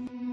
Mm-hmm.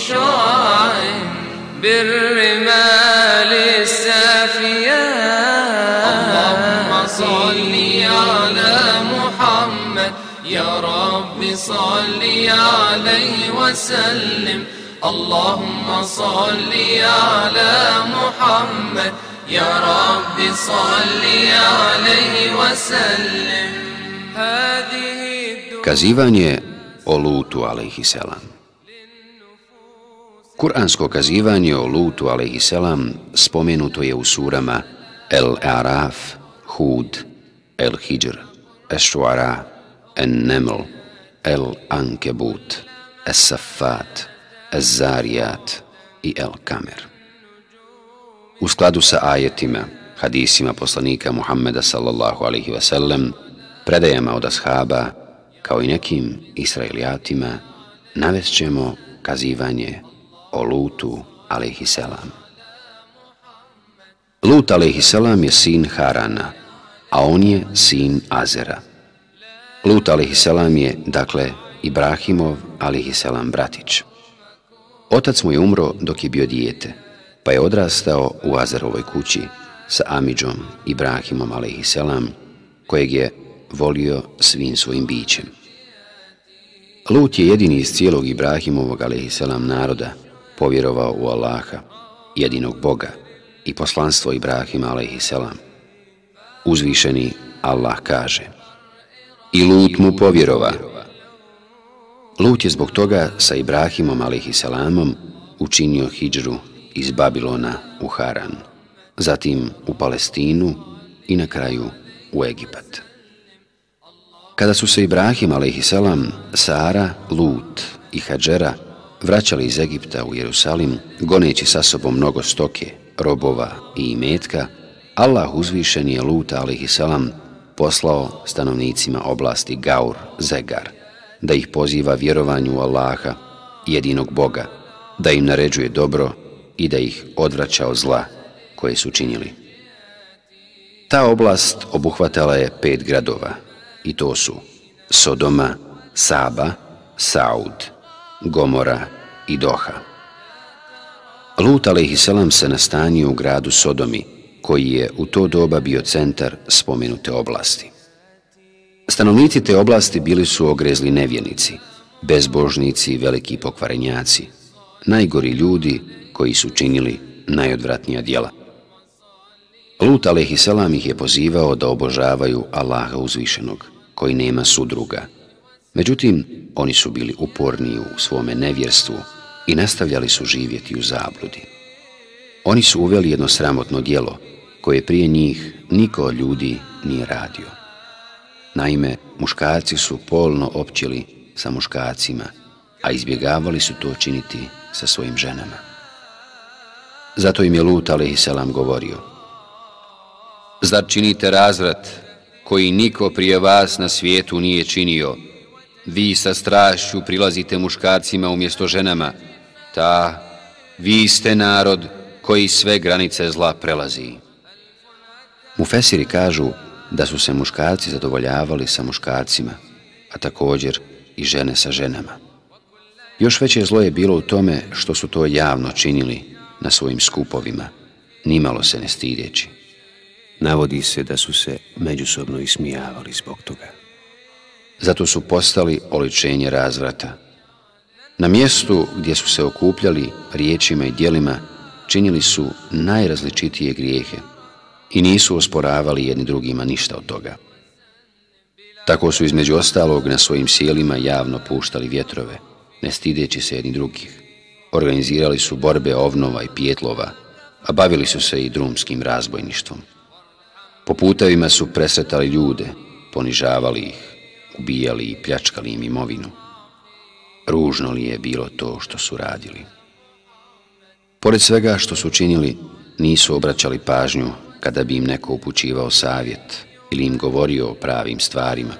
بشعاع بالرمال السافيات اللهم صل على محمد. يا رب صل عليه وسلم. اللهم صل على محمد. يا رب صل عليه وسلم. هذه الدنيا Kazivanje o Lutu alaihisselam Kur'ansko kazivanje o Lutu alaihisselam spomenuto je u surama El-Araf, Hud, El-Hijr, Es-Shuara, En-Neml, El-Ankebut, Es-Safat, Ez-Zarijat i El-Kamer. U skladu sa ajetima, hadisima poslanika Muhammeda sallallahu alaihi wasallam, predajama od ashaba, kao i nekim israelijatima, navest ćemo kazivanje o Lutu alaihisselam. Lut alaihisselam je sin Harana, a on je sin Azera. Lut alaihisselam je, dakle, Ibrahimov alaihisselam bratić. Otac mu je umro dok je bio dijete, pa je odrastao u Azerovoj kući sa Amidžom Ibrahimom alaihisselam, kojeg je volio svim svojim bićem. Lut je jedini iz cijelog Ibrahimovog alaihisselam naroda povjerovao u Allaha, jedinog Boga i poslanstvo Ibrahima alaihisselam. Uzvišeni Allah kaže I Lut mu povjerova. Lut je zbog toga sa Ibrahimom alaihisselamom učinio hijđru iz Babilona u Haran, zatim u Palestinu i na kraju u Egipat. Kada su se Ibrahim a.s. Sara, Lut i Hadžera vraćali iz Egipta u Jerusalim, goneći sa sobom mnogo stoke, robova i imetka, Allah uzvišen je Lut a.s. poslao stanovnicima oblasti Gaur, Zegar, da ih poziva vjerovanju Allaha, jedinog Boga, da im naređuje dobro i da ih odvraća od zla koje su činili. Ta oblast obuhvatala je pet gradova, i to su Sodoma, Saba, Saud, Gomora i Doha. Lut a.s. se nastanio u gradu Sodomi, koji je u to doba bio centar spomenute oblasti. Stanovnici te oblasti bili su ogrezli nevjenici, bezbožnici i veliki pokvarenjaci, najgori ljudi koji su činili najodvratnija djela. Lut a.s. ih je pozivao da obožavaju Allaha uzvišenog, koji nema sudruga. Međutim, oni su bili uporni u svome nevjerstvu i nastavljali su živjeti u zabludi. Oni su uveli jedno sramotno dijelo, koje prije njih niko od ljudi nije radio. Naime, muškarci su polno općili sa muškarcima, a izbjegavali su to činiti sa svojim ženama. Zato im je Lut a.s. govorio Zar činite razvrat koji niko prije vas na svijetu nije činio? Vi sa strašću prilazite muškarcima umjesto ženama. Ta, vi ste narod koji sve granice zla prelazi. Mufesiri kažu da su se muškarci zadovoljavali sa muškarcima, a također i žene sa ženama. Još veće zlo je bilo u tome što su to javno činili na svojim skupovima, nimalo se ne stideći. Navodi se da su se međusobno ismijavali zbog toga. Zato su postali oličenje razvrata. Na mjestu gdje su se okupljali riječima i dijelima, činili su najrazličitije grijehe i nisu osporavali jedni drugima ništa od toga. Tako su između ostalog na svojim sjelima javno puštali vjetrove, ne stideći se jedni drugih. Organizirali su borbe ovnova i pijetlova, a bavili su se i drumskim razbojništvom. Po putevima su presretali ljude, ponižavali ih, ubijali i pljačkali im imovinu. Ružno li je bilo to što su radili? Pored svega što su činili, nisu obraćali pažnju kada bi im neko upućivao savjet ili im govorio o pravim stvarima.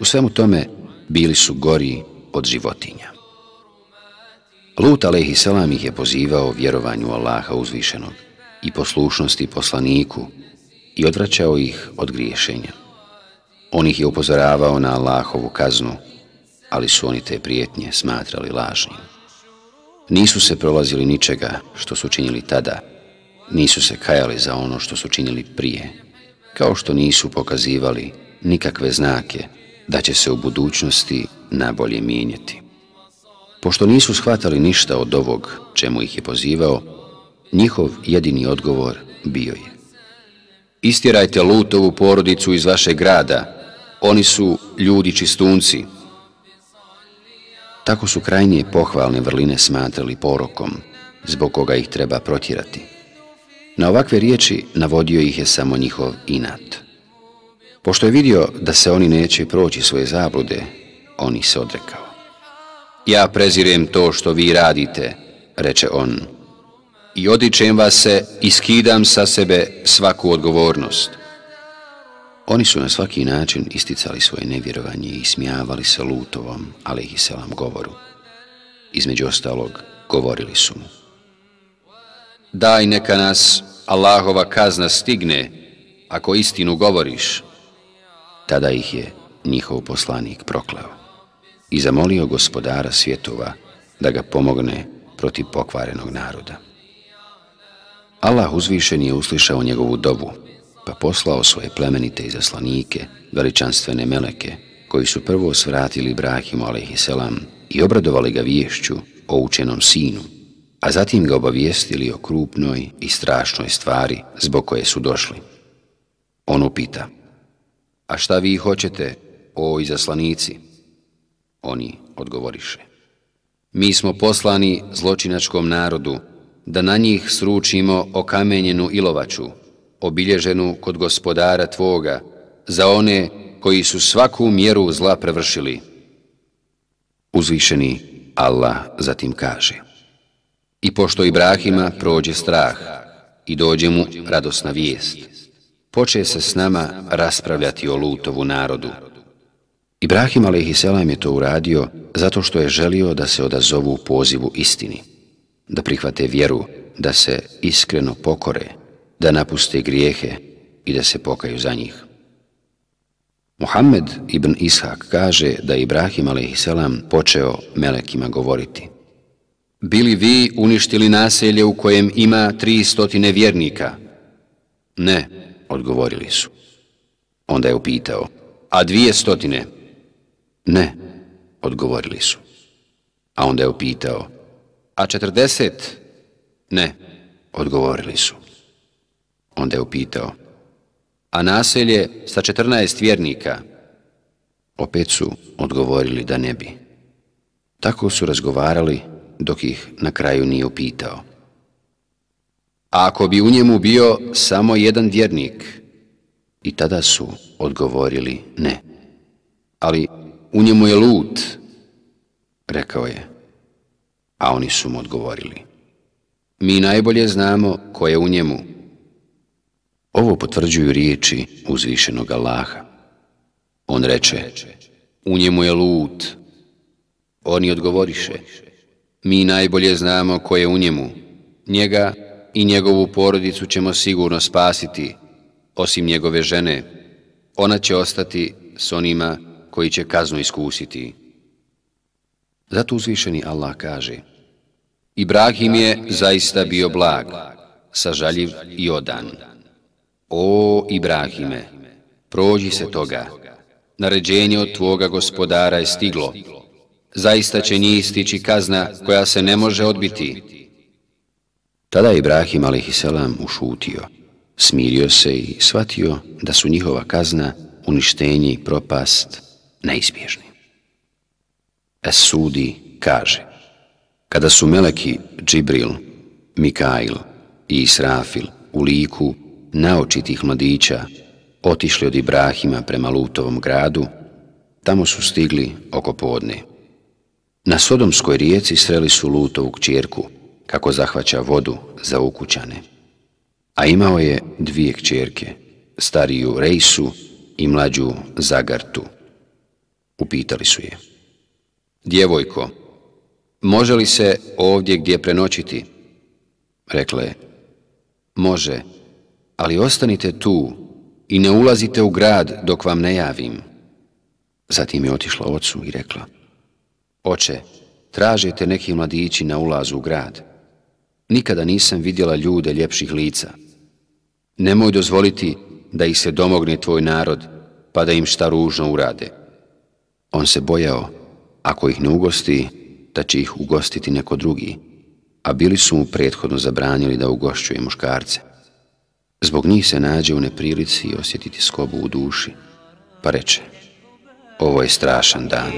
U svemu tome bili su gori od životinja. Lut a.s. ih je pozivao vjerovanju Allaha uzvišenog i poslušnosti poslaniku i odvraćao ih od griješenja. On ih je upozoravao na Allahovu kaznu, ali su oni te prijetnje smatrali lažnim. Nisu se prolazili ničega što su činili tada, nisu se kajali za ono što su činili prije, kao što nisu pokazivali nikakve znake da će se u budućnosti nabolje mijenjati. Pošto nisu shvatali ništa od ovog čemu ih je pozivao, njihov jedini odgovor bio je. Istjerajte lutovu porodicu iz vašeg grada, oni su ljudi čistunci. Tako su krajnije pohvalne vrline smatrali porokom, zbog koga ih treba protjerati. Na ovakve riječi navodio ih je samo njihov inat. Pošto je vidio da se oni neće proći svoje zablude, on ih se odrekao. Ja prezirem to što vi radite, reče on, i odičem vas se i skidam sa sebe svaku odgovornost. Oni su na svaki način isticali svoje nevjerovanje i smijavali se lutovom, ali ih selam govoru. Između ostalog, govorili su mu. Daj neka nas Allahova kazna stigne, ako istinu govoriš. Tada ih je njihov poslanik proklao i zamolio gospodara svjetova da ga pomogne protiv pokvarenog naroda. Allah uzvišen je uslišao njegovu dobu, pa poslao svoje plemenite izaslanike, veličanstvene meleke, koji su prvo svratili Ibrahimu a.s. i obradovali ga viješću o učenom sinu, a zatim ga obavijestili o krupnoj i strašnoj stvari zbog koje su došli. On upita, a šta vi hoćete, o izaslanici? Oni odgovoriše, mi smo poslani zločinačkom narodu, da na njih sručimo okamenjenu ilovaču, obilježenu kod gospodara Tvoga, za one koji su svaku mjeru zla prevršili. Uzvišeni Allah zatim kaže I pošto Ibrahima prođe strah i dođe mu radosna vijest, poče se s nama raspravljati o Lutovu narodu. Ibrahim a.s. je to uradio zato što je želio da se odazovu pozivu istini, da prihvate vjeru, da se iskreno pokore, da napuste grijehe i da se pokaju za njih. Muhammed ibn Ishak kaže da je Ibrahim a.s. počeo melekima govoriti. Bili vi uništili naselje u kojem ima tri stotine vjernika? Ne, odgovorili su. Onda je upitao, a dvije stotine? Ne, odgovorili su. A onda je upitao, a četrdeset? Ne, odgovorili su. Onda je upitao, a naselje sa 14 vjernika? Opet su odgovorili da ne bi. Tako su razgovarali dok ih na kraju nije upitao. A ako bi u njemu bio samo jedan vjernik? I tada su odgovorili ne. Ali u njemu je lut, rekao je. A oni su mu odgovorili. Mi najbolje znamo ko je u njemu. Ovo potvrđuju riječi uzvišenog Allaha. On reče, u njemu je lut. Oni odgovoriše, mi najbolje znamo ko je u njemu. Njega i njegovu porodicu ćemo sigurno spasiti, osim njegove žene. Ona će ostati s onima koji će kaznu iskusiti. Zato uzvišeni Allah kaže, Ibrahim je zaista bio blag, sažaljiv i odan. O Ibrahime, prođi se toga, naređenje od tvoga gospodara je stiglo, zaista će njih stići kazna koja se ne može odbiti. Tada je Ibrahim a.s. ušutio, smirio se i shvatio da su njihova kazna, uništenje i propast neizbježni. Es sudi kaže Kada su meleki Džibril, Mikail i Israfil u liku naočitih mladića otišli od Ibrahima prema Lutovom gradu, tamo su stigli oko podne. Na Sodomskoj rijeci sreli su Lutovu kćerku, kako zahvaća vodu za ukućane. A imao je dvije kćerke, stariju Rejsu i mlađu Zagartu. Upitali su je. Djevojko, može li se ovdje gdje prenoćiti? Rekla je, može, ali ostanite tu i ne ulazite u grad dok vam ne javim. Zatim je otišla ocu i rekla, Oče, tražite neki mladići na ulazu u grad. Nikada nisam vidjela ljude ljepših lica. Nemoj dozvoliti da ih se domogne tvoj narod, pa da im šta ružno urade. On se bojao, ako ih ne ugosti, da će ih ugostiti neko drugi, a bili su mu prethodno zabranili da ugošćuje muškarce. Zbog njih se nađe u neprilici osjetiti skobu u duši, pa reče, ovo je strašan dan.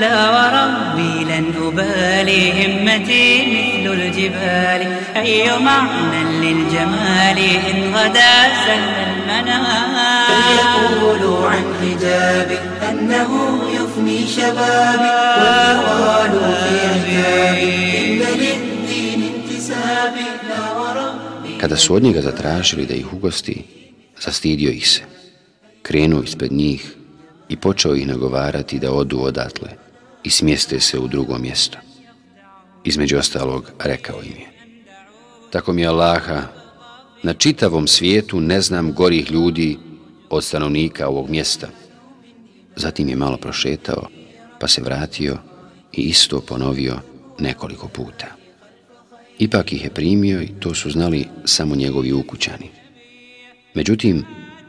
لا وربي لن أبالي همتي مثل الجبال أي معنى للجمال إن غدا سهل المنام فليقولوا عن حجابي أنه شبابي واليغال في عتابي إن للدين انتسابي لا وربي Kada su od njega zatražili da ih ugosti, zastidio ih se, krenuo ispred njih i počeo ih nagovarati da odu odatle i smjeste se u drugo mjesto. Između ostalog, rekao im je, tako mi je Allaha, na čitavom svijetu ne znam gorih ljudi od stanovnika ovog mjesta. Zatim je malo prošetao, pa se vratio i isto ponovio nekoliko puta. Ipak ih je primio i to su znali samo njegovi ukućani. Međutim,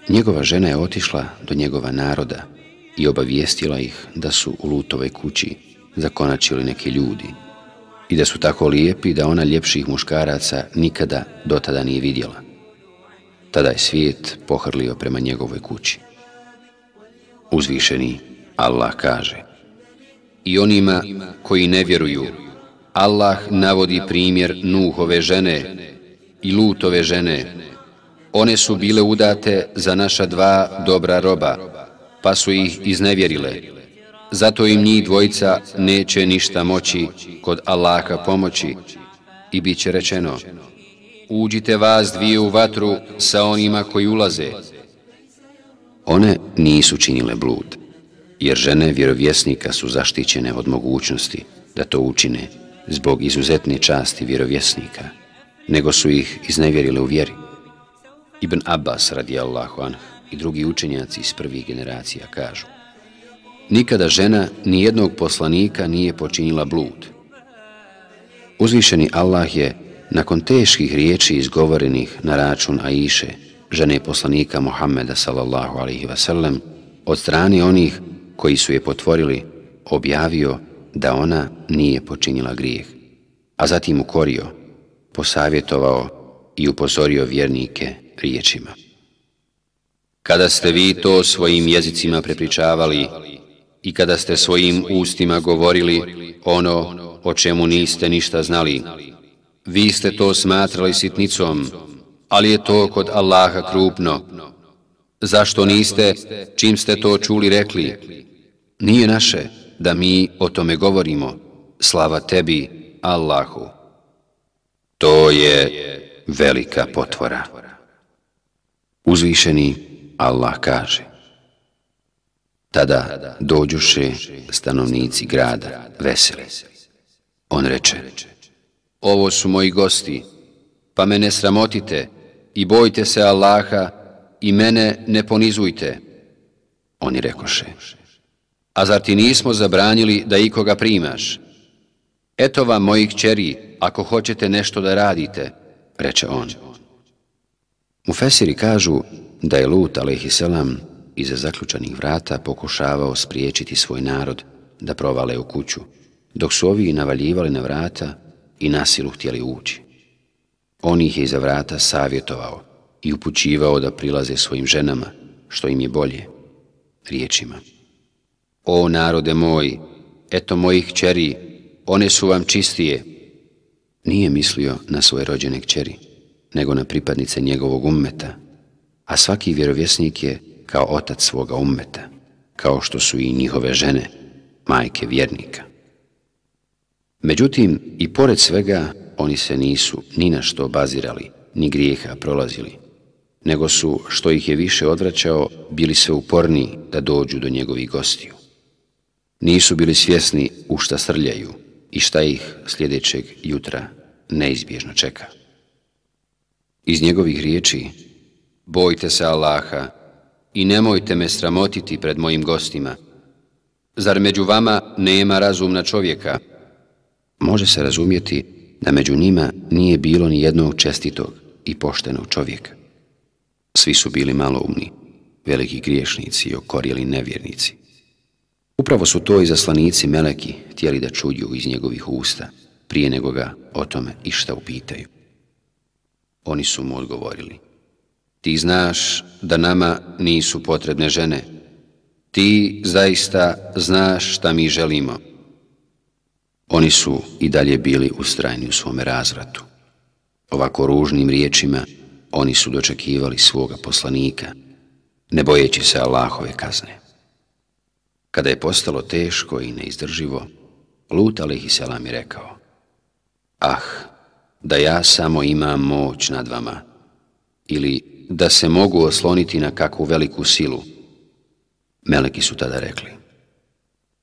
njegova žena je otišla do njegova naroda i obavijestila ih da su u Lutove kući zakonačili neki ljudi i da su tako lijepi da ona ljepših muškaraca nikada do tada nije vidjela. Tada je svijet pohrlio prema njegovoj kući. Uzvišeni Allah kaže I onima koji ne vjeruju, Allah navodi primjer Nuhove žene i Lutove žene. One su bile udate za naša dva dobra roba, pa su ih iznevjerile. Zato im njih dvojica neće ništa moći kod Allaha pomoći i bit će rečeno Uđite vas dvije u vatru sa onima koji ulaze. One nisu činile blud, jer žene vjerovjesnika su zaštićene od mogućnosti da to učine zbog izuzetne časti vjerovjesnika, nego su ih iznevjerile u vjeri. Ibn Abbas radijallahu anh i drugi učenjaci iz prvih generacija kažu Nikada žena ni jednog poslanika nije počinila blud. Uzvišeni Allah je, nakon teških riječi izgovorenih na račun Aiše, žene poslanika Muhammeda sallallahu od strani onih koji su je potvorili, objavio da ona nije počinila grijeh, a zatim ukorio, posavjetovao i upozorio vjernike riječima. Kada ste vi to svojim jezicima prepričavali i kada ste svojim ustima govorili ono o čemu niste ništa znali, vi ste to smatrali sitnicom, ali je to kod Allaha krupno. Zašto niste, čim ste to čuli, rekli? Nije naše da mi o tome govorimo. Slava tebi, Allahu. To je velika potvora. Uzvišeni Allah kaže Tada dođuše stanovnici grada veseli. On reče Ovo su moji gosti, pa mene sramotite i bojte se Allaha i mene ne ponizujte. Oni rekoše A zar ti nismo zabranili da ikoga primaš? Eto vam mojih čeri, ako hoćete nešto da radite, reče on. Mufesiri kažu da je Lut, alaihissalam, iza zaključanih vrata pokušavao spriječiti svoj narod da provale u kuću, dok su ovi navaljivali na vrata i nasilu htjeli ući. On ih je iza vrata savjetovao i upućivao da prilaze svojim ženama, što im je bolje, riječima. O narode moj, eto mojih kćeri, one su vam čistije. Nije mislio na svoje rođene kćeri, nego na pripadnice njegovog ummeta, a svaki vjerovjesnik je kao otac svoga ummeta, kao što su i njihove žene, majke vjernika. Međutim, i pored svega, oni se nisu ni na što bazirali, ni grijeha prolazili, nego su, što ih je više odvraćao, bili sve uporniji da dođu do njegovih gostiju. Nisu bili svjesni u šta srljaju i šta ih sljedećeg jutra neizbježno čeka. Iz njegovih riječi, bojte se Allaha i nemojte me sramotiti pred mojim gostima. Zar među vama nema razumna čovjeka? Može se razumjeti da među njima nije bilo ni jednog čestitog i poštenog čovjeka. Svi su bili maloumni, veliki griješnici i okorjeli nevjernici. Upravo su to i zaslanici Meleki htjeli da čuju iz njegovih usta, prije nego ga o tome išta upitaju. Oni su mu odgovorili, ti znaš da nama nisu potrebne žene, ti zaista znaš šta mi želimo. Oni su i dalje bili ustrajni u svome razvratu. Ovako ružnim riječima oni su dočekivali svoga poslanika, ne bojeći se Allahove kazne. Kada je postalo teško i neizdrživo, Lut alaihissalam je rekao, Ah, da ja samo imam moć nad vama, ili da se mogu osloniti na kakvu veliku silu. Meleki su tada rekli,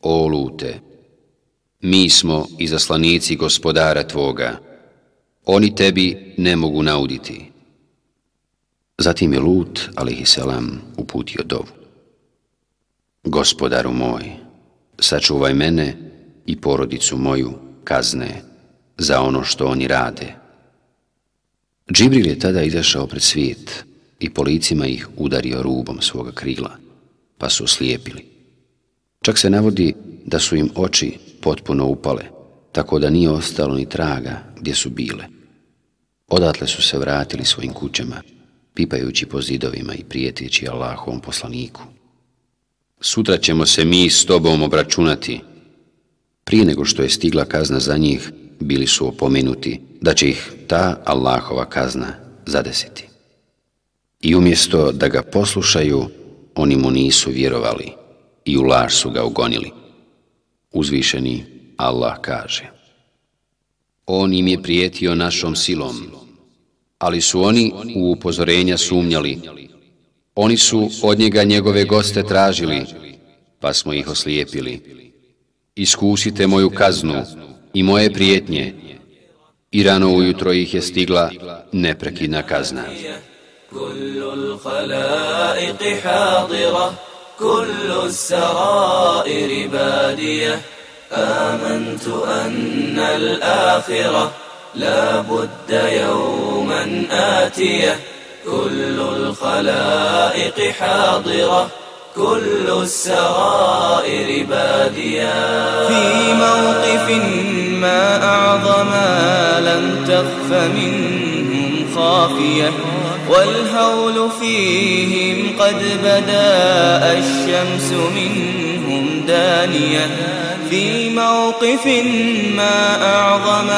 O Lute, mi smo izaslanici gospodara tvoga, oni tebi ne mogu nauditi. Zatim je Lut, alaihissalam, uputio dovu. Gospodaru moj, sačuvaj mene i porodicu moju kazne za ono što oni rade. Džibril je tada izašao pred svijet i policima ih udario rubom svoga krila, pa su slijepili. Čak se navodi da su im oči potpuno upale, tako da nije ostalo ni traga gdje su bile. Odatle su se vratili svojim kućama, pipajući po zidovima i prijeteći Allahovom poslaniku. Sutra ćemo se mi s tobom obračunati. Prije nego što je stigla kazna za njih, bili su opomenuti da će ih ta Allahova kazna zadesiti. I umjesto da ga poslušaju, oni mu nisu vjerovali i u laž su ga ugonili. Uzvišeni Allah kaže On im je prijetio našom silom, ali su oni u upozorenja sumnjali. Oni su od njega njegove goste tražili, pa smo ih oslijepili. Iskusite moju kaznu i moje prijetnje. I rano ujutro ih je stigla neprekidna kazna. كل الخلائق حاضرة كل السرائر بادية آمنت أن الآخرة لا بد يوما آتية كل الخلائق حاضرة كل السرائر بادية. في موقف ما أعظم لم تخف منهم خافية والهول فيهم قد بدا الشمس منهم دانية. في موقف ما أعظم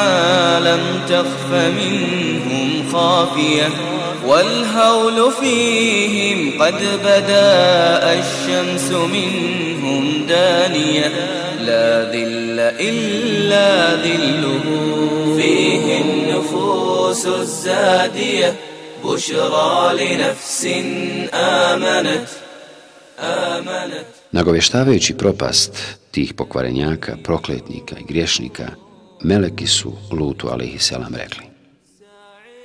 لم تخف منهم خافية والهول فيهم قد بدا الشمس منهم دانية لا ذل إلا ذله فيه النفوس الزادية بشرى لنفس آمنت آمنت Nagovještavajući propast tih pokvarenjaka, prokletnika i griješnika, meleki su Lutu a.s. rekli.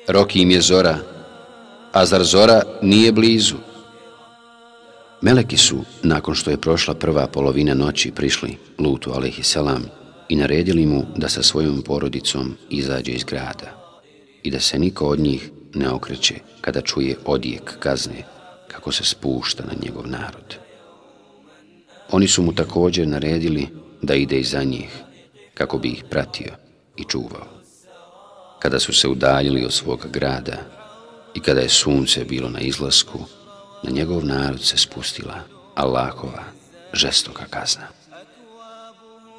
Roki im je zora, a zar zora nije blizu? Meleki su, nakon što je prošla prva polovina noći, prišli Lutu a.s. i naredili mu da sa svojom porodicom izađe iz grada i da se niko od njih ne okreće kada čuje odijek kazne kako se spušta na njegov narod. Oni su mu također naredili da ide iza njih, kako bi ih pratio i čuvao. Kada su se udaljili od svog grada I kada je sunce bilo na izlasku, na njegov narod se spustila Allahova žestoka kazna.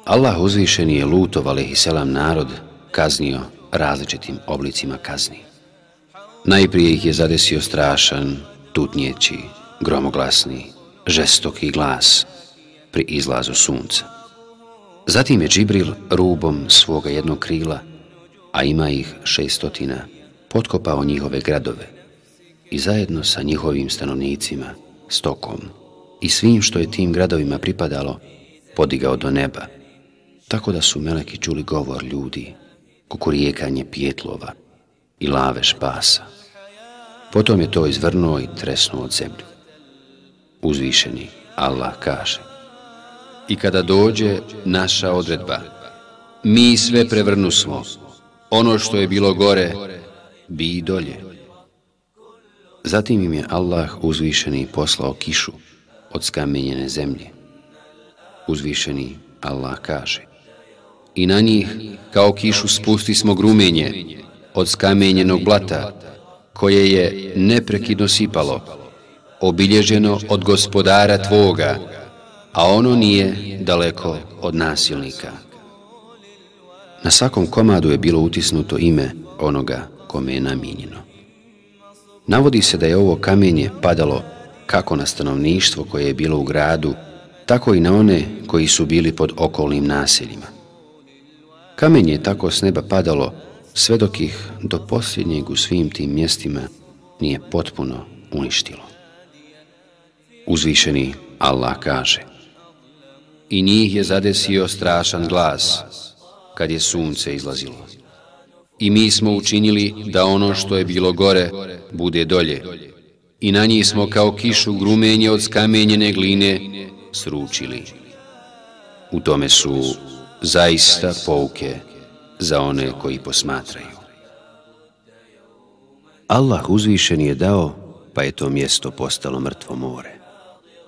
Allah uzvišeni je Lutov, selam narod, kaznio različitim oblicima kazni. Najprije ih je zadesio strašan, tutnjeći, gromoglasni, žestoki glas pri izlazu sunca. Zatim je Džibril rubom svoga jednog krila, a ima ih šestotina, potkopao njihove gradove i zajedno sa njihovim stanovnicima, stokom i svim što je tim gradovima pripadalo, podigao do neba, tako da su meleki čuli govor ljudi, kukurijekanje pijetlova i lave špasa. Potom je to izvrnuo i tresnuo od zemlju. Uzvišeni Allah kaže I kada dođe naša odredba, mi sve prevrnu smo, ono što je bilo gore, bi i dolje. Zatim im je Allah uzvišeni poslao kišu od skamenjene zemlje. Uzvišeni Allah kaže I na njih kao kišu spusti smo grumenje od skamenjenog blata koje je neprekidno sipalo, obilježeno od gospodara Tvoga, a ono nije daleko od nasilnika. Na svakom komadu je bilo utisnuto ime onoga kome je namijenjeno. Navodi se da je ovo kamenje padalo kako na stanovništvo koje je bilo u gradu, tako i na one koji su bili pod okolnim naseljima. Kamenje je tako s neba padalo sve dok ih do posljednjeg u svim tim mjestima nije potpuno uništilo. Uzvišeni Allah kaže I njih je zadesio strašan glas kad je sunce izlazilo. I mi smo učinili da ono što je bilo gore bude dolje. I na njih smo kao kišu grumenje od skamenjene gline sručili. U tome su zaista pouke za one koji posmatraju. Allah uzvišen je dao, pa je to mjesto postalo mrtvo more,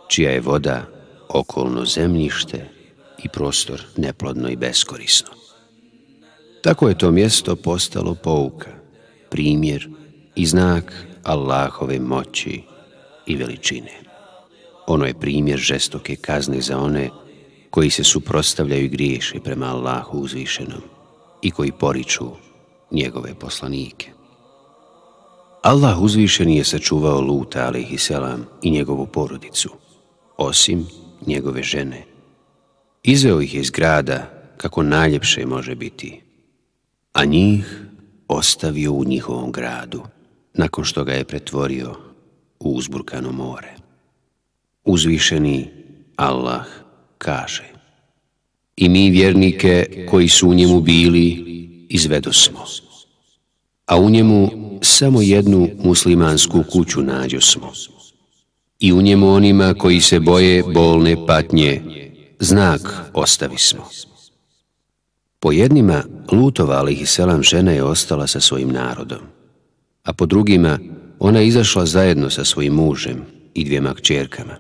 čija je voda okolno zemljište i prostor neplodno i beskorisno. Tako je to mjesto postalo pouka, primjer i znak Allahove moći i veličine. Ono je primjer žestoke kazne za one koji se suprostavljaju i griješe prema Allahu uzvišenom i koji poriču njegove poslanike. Allah uzvišeni je sačuvao Luta, alaihi selam, i njegovu porodicu, osim njegove žene. Izveo ih iz grada kako najljepše može biti, a njih ostavio u njihovom gradu, nakon što ga je pretvorio u uzburkano more. Uzvišeni Allah kaže I mi vjernike koji su u njemu bili izvedo smo, a u njemu samo jednu muslimansku kuću nađo smo. I u njemu onima koji se boje bolne patnje, znak ostavi smo. Po jednima Lutova, i selam žena je ostala sa svojim narodom, a po drugima ona je izašla zajedno sa svojim mužem i dvijema kćerkama.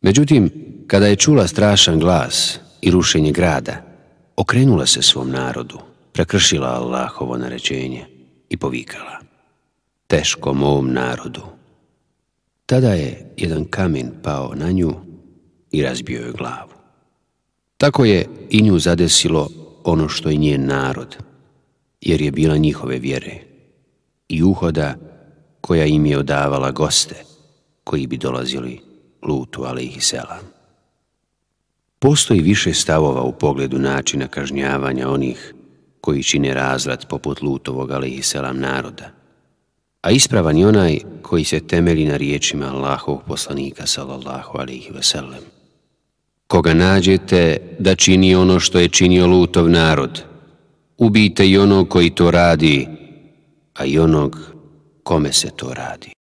Međutim, kada je čula strašan glas i rušenje grada, okrenula se svom narodu, prekršila Allahovo naređenje i povikala. Teško mom narodu. Tada je jedan kamen pao na nju i razbio joj glavu. Tako je i nju zadesilo ono što je njen narod, jer je bila njihove vjere i uhoda koja im je odavala goste koji bi dolazili lutu alaihi selam. Postoji više stavova u pogledu načina kažnjavanja onih koji čine razrad poput lutovog alaihi selam naroda, a ispravan je onaj koji se temelji na riječima Allahovog poslanika sallallahu alaihi wasallam. Koga nađete da čini ono što je činio lutov narod, ubijte i onog koji to radi, a i onog kome se to radi.